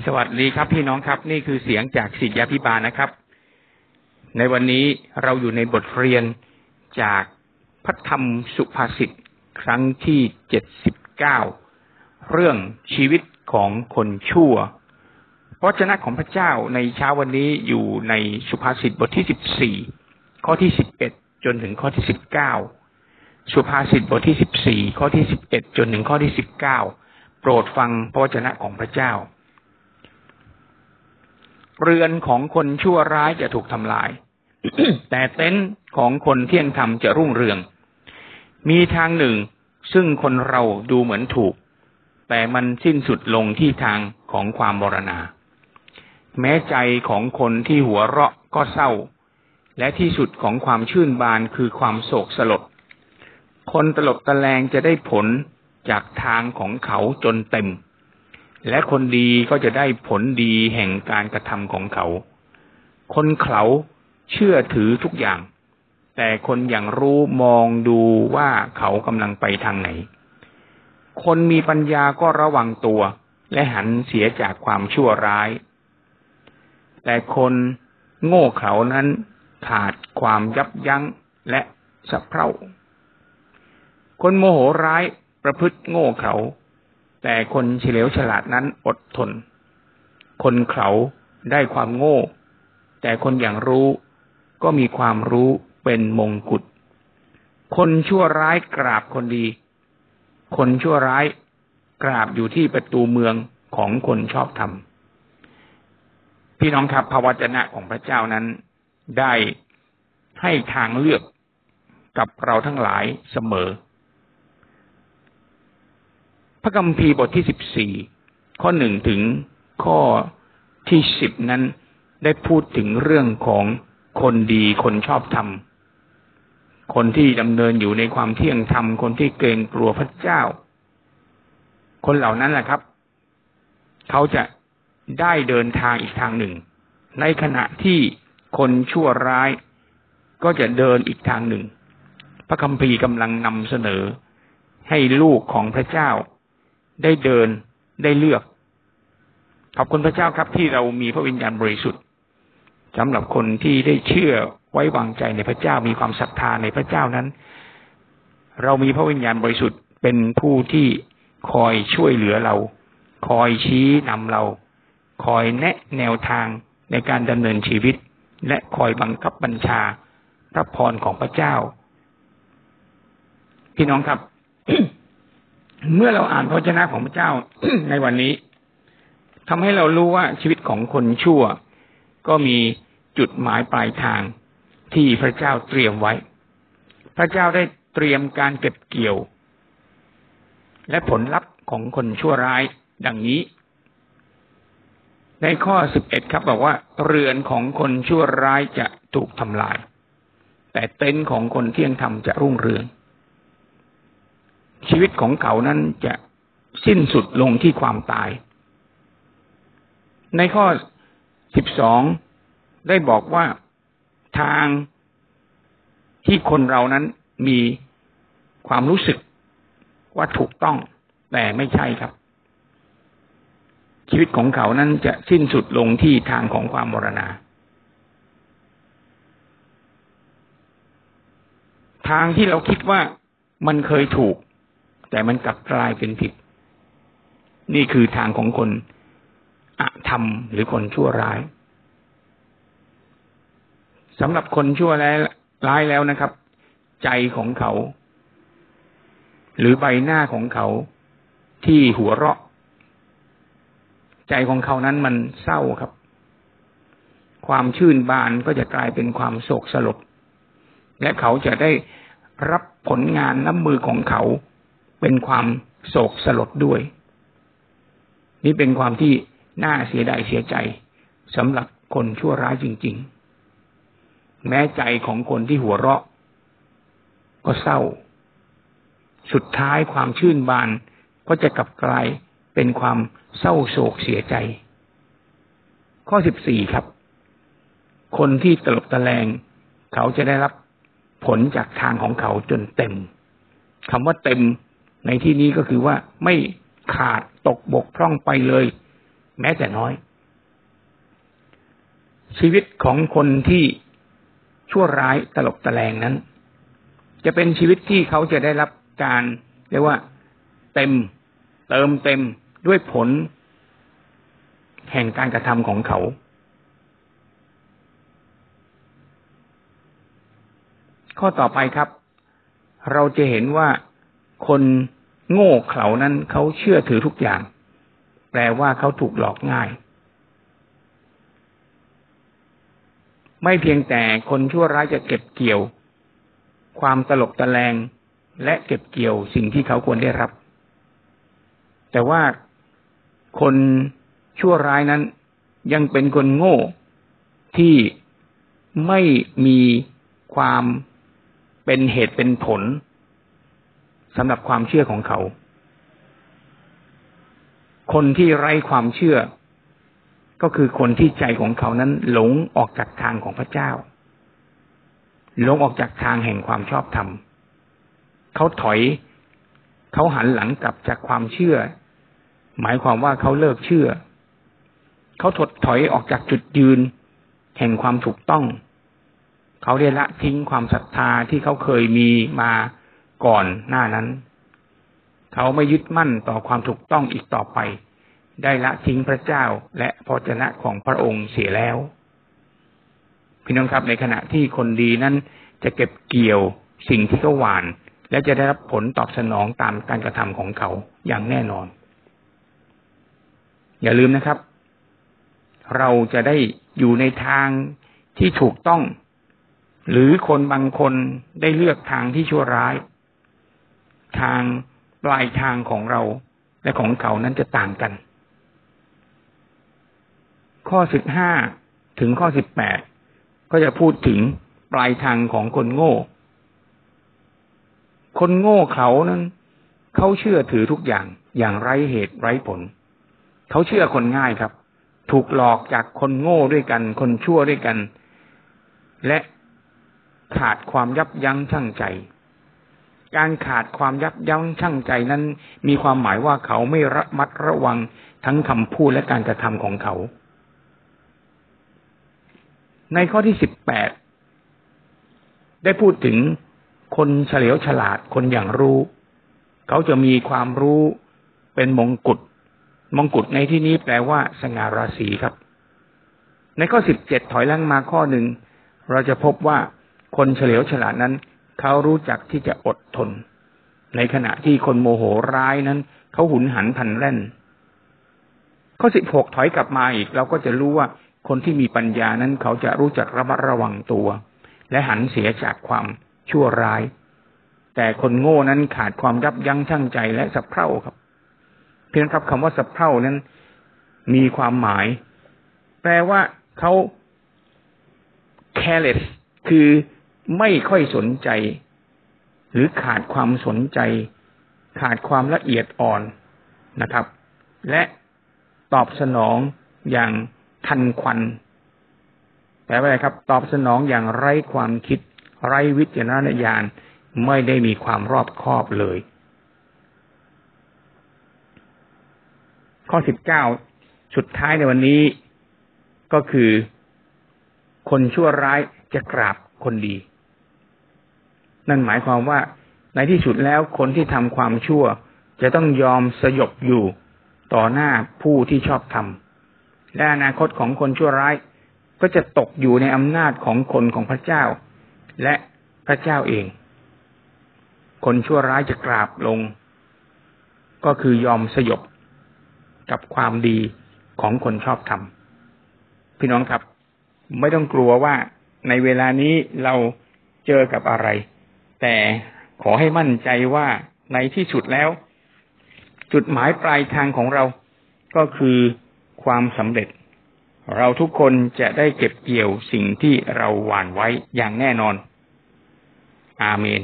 สวัสดีครับพี่น้องครับ นี่คือเสียงจากศิษยาพิบาลนะครับ ในวันนี้เราอยู่ในบทเรียนจากพระธรรมสุภาษิตครั้งที่เจ็ดสิบเก้าเรื่องชีวิตของคนชั่วพระเจ้าของพระเจ้าในเช้าวันนี้อยู่ในสุภาษิตบทที่สิบสี่ข้อที่สิบเอ็ดจนถึงข้อที่สิบเก้าสุภาษิตบทที่สิบสี่ข้อที่สิบเอ็ดจนถึงข้อที่สิบเก้าโปรดฟังพระวจนะของพระเจ้า เรือนของคนชั่วร้ายจะถูกทำลาย แต่เต็นท์ของคนเที่ยงธรรมจะรุ่งเรือง มีทางหนึ่งซึ่งคนเราดูเหมือนถูก แต่มันสิ้นสุดลงที่ทางของความบรณา แม้ใจของคนที่หัวเราะก็เศร้า และที่สุดของความชื่นบานคือความโศกสลด คนตลบตะแลงจะได้ผลจากทางของเขาจนเต็ม และคนดีก็จะได้ผลดีแห่งการกระทำของเขา คนเขาเชื่อถือทุกอย่าง แต่คนอย่างรู้มองดูว่าเขากำลังไปทางไหน คนมีปัญญาก็ระวังตัว และหันเสียจากความชั่วร้าย แต่คนโง่เขลานั้นขาดความยับยั้งและสะเพร่า คนโมโหร้ายประพฤติโง่เขลา แต่คนเฉลียวฉลาดนั้นอดทน คนเขาได้ความโง่ แต่คนอย่างรู้ก็มีความรู้เป็นมงกุฎ คนชั่วร้ายกราบคนดี คนชั่วร้ายกราบอยู่ที่ประตูเมืองของคนชอบธรรม พี่น้องครับพระวจนะของพระเจ้านั้น ได้ให้ทางเลือกกับเราทั้งหลายเสมอ พระคัมภีร์บทที่สิบสี่ข้อหนึ่งถึงข้อที่สิบนั้นได้พูดถึงเรื่องของคนดีคนชอบธรรม คนที่ดำเนินอยู่ในความเที่ยงธรรม คนที่เกรงกลัวพระเจ้า คนเหล่านั้นแหละครับ เขาจะได้เดินทางอีกทางหนึ่ง ในขณะที่คนชั่วร้ายก็จะเดินอีกทางหนึ่ง พระคัมภีร์กำลังนำเสนอให้ลูกของพระเจ้า ได้เดินได้เลือก ขอบคุณพระเจ้าครับที่เรามีพระวิญญาณบริสุทธิ์สำหรับคนที่ได้เชื่อไว้วางใจในพระเจ้ามีความศรัทธาในพระเจ้านั้น เรามีพระวิญญาณบริสุทธิ์เป็นผู้ที่คอยช่วยเหลือเรา คอยชี้นำเรา คอยแนะแนวทางในการดำเนินชีวิต และคอยบังคับบัญชาพระพรของพระเจ้า พี่น้องครับ เมื่อเราอ่านพระเจ้าของพระเจ้าในวันนี้ทำให้เรารู้ว่าชีวิตของคนชั่ว ก็มีจุดหมายปลายทางที่พระเจ้าเตรียมไว้ พระเจ้าได้เตรียมการเก็บเกี่ยว และผลลัพธ์ของคนชั่วร้ายดังนี้ ในข้อสิบเอ็ดครับบอกว่า เรือนของคนชั่วร้ายจะถูกทำลาย แต่เต็นท์ของคนเที่ยงธรรมจะรุ่งเรือง ชีวิตของเขานั้นจะสิ้นสุดลงที่ความตาย ในข้อสิบสองได้บอกว่าทางที่คนเรานั้นมีความรู้สึกว่าถูกต้อง แต่ไม่ใช่ครับ ชีวิตของเขานั้นจะสิ้นสุดลงที่ทางของความมรณา ทางที่เราคิดว่ามันเคยถูก แต่มันกลับกลายเป็นผิด นี่คือทางของคนอธรรมหรือคนชั่วร้ายสำหรับคนชั่วร้ายแล้วนะครับ ใจของเขา หรือใบหน้าของเขาที่หัวเราะ ใจของเขานั้นมันเศร้าครับ ความชื่นบานก็จะกลายเป็นความโศกสลดและเขาจะได้รับผลงานน้ำมือของเขา เป็นความโศกสลดด้วย นี่เป็นความที่น่าเสียดายเสียใจสำหรับคนชั่วร้ายจริง ๆ แม้ใจของคนที่หัวเราะ ก็เศร้า สุดท้ายความชื่นบานก็จะกลับกลายเป็นความเศร้าโศกเสียใจ ข้อสิบสี่ครับ คนที่ตลบตะแลง เขาจะได้รับผลจากทางของเขาจนเต็มคำว่าเต็ม ในที่นี้ก็คือว่าไม่ขาดตกบกพร่องไปเลย แม้แต่น้อย ชีวิตของคนที่ชั่วร้ายตลบตะแลงนั้น จะเป็นชีวิตที่เขาจะได้รับการเรียกว่าเต็มเติมเต็มด้วยผล แห่งการกระทำของเขา ข้อต่อไปครับ เราจะเห็นว่า คนโง่เขลานั้นเขาเชื่อถือทุกอย่าง แปลว่าเขาถูกหลอกง่าย ไม่เพียงแต่คนชั่วร้ายจะเก็บเกี่ยว ความตลกตะแลงและเก็บเกี่ยวสิ่งที่เขาควรได้รับ แต่ว่าคนชั่วร้ายนั้นยังเป็นคนโง่ที่ไม่มีความเป็นเหตุเป็นผล สำหรับความเชื่อของเขา คนที่ไร้ความเชื่อ ก็คือคนที่ใจของเขานั้น หลงออกจากทางของพระเจ้า หลงออกจากทางแห่งความชอบธรรมเขาถอย เขาหันหลังกลับจากความเชื่อ หมายความว่าเขาเลิกเชื่อ เขาถดถอยออกจากจุดยืน แห่งความถูกต้อง เขาได้ละทิ้งความศรัทธาที่เขาเคยมีมา ก่อนหน้านั้น เขาไม่ยึดมั่นต่อความถูกต้องอีกต่อไป ได้ละทิ้งพระเจ้าและพระเจนะของพระองค์เสียแล้ว พี่น้องครับในขณะที่คนดีนั้นจะเก็บเกี่ยวสิ่งที่เขาหวาน และจะได้รับผลตอบสนองตามการกระทำของเขาอย่างแน่นอน อย่าลืมนะครับ เราจะได้อยู่ในทางที่ถูกต้อง หรือคนบางคนได้เลือกทางที่ชั่วร้าย ทางปลายทางของเราและของเขานั้นจะต่างกัน ข้อสิบห้าถึงข้อสิบแปดก็จะพูดถึงปลายทางของคนโง่ คนโง่เขานั้น เขาเชื่อถือทุกอย่างอย่างไร้เหตุไร้ผล เขาเชื่อคนง่ายครับ ถูกหลอกจากคนโง่ด้วยกัน คนชั่วด้วยกัน และขาดความยับยั้งชั่งใจ การขาดความยับยั้งชั่งใจนั้น มีความหมายว่าเขาไม่ระมัดระวังทั้งคำพูดและการกระทำของเขา ในข้อที่สิบแปดได้พูดถึงคนเฉลียวฉลาดคนอย่างรู้ เขาจะมีความรู้เป็นมงกุฎมงกุฎในที่นี้แปลว่า สง่าราศีครับ ในข้อสิบเจ็ดถอยล่างมาข้อหนึ่งเราจะพบว่าคนเฉลียวฉลาดนั้น เขารู้จักที่จะอดทน ในขณะที่คนโมโหร้ายนั้น เขาหุนหันพันแล่น ข้อสิบหกถอยกลับมาอีก เราก็จะรู้ว่าคนที่มีปัญญานั้น เขาจะรู้จักระมัดระวังตัว และหันเสียจากความชั่วร้าย แต่คนโง่นั้นขาดความยับยั้งชั่งใจและสับเพร่าครับ เพียงครับคำว่าสับเพร่านั้น มีความหมาย แปลว่าเขา careless คือ ไม่ค่อยสนใจ หรือขาดความสนใจ ขาดความละเอียดอ่อนนะครับ และตอบสนองอย่างทันควันแปลว่าอะไรครับ ตอบสนองอย่างไร้ความคิด ไร้วิจารณญาณไม่ได้มีความรอบคอบเลย ข้อสิบเก้าสุดท้ายในวันนี้ก็คือ คนชั่วร้ายจะกราบคนดี นั่นหมายความว่าในที่สุดแล้วคนที่ทำความชั่ว จะต้องยอมสยบอยู่ต่อหน้าผู้ที่ชอบทำและอนาคตของคนชั่วร้าย ก็จะตกอยู่ในอำนาจของคนของพระเจ้า และพระเจ้าเอง คนชั่วร้ายจะกราบลง ก็คือยอมสยบกับความดีของคนชอบทำพี่น้องครับ ไม่ต้องกลัวว่าในเวลานี้เราเจอกับอะไร แต่ขอให้มั่นใจว่าในที่สุดแล้ว จุดหมายปลายทางของเราก็คือความสำเร็จ เราทุกคนจะได้เก็บเกี่ยวสิ่งที่เราหว่านไว้อย่างแน่นอน อาเมน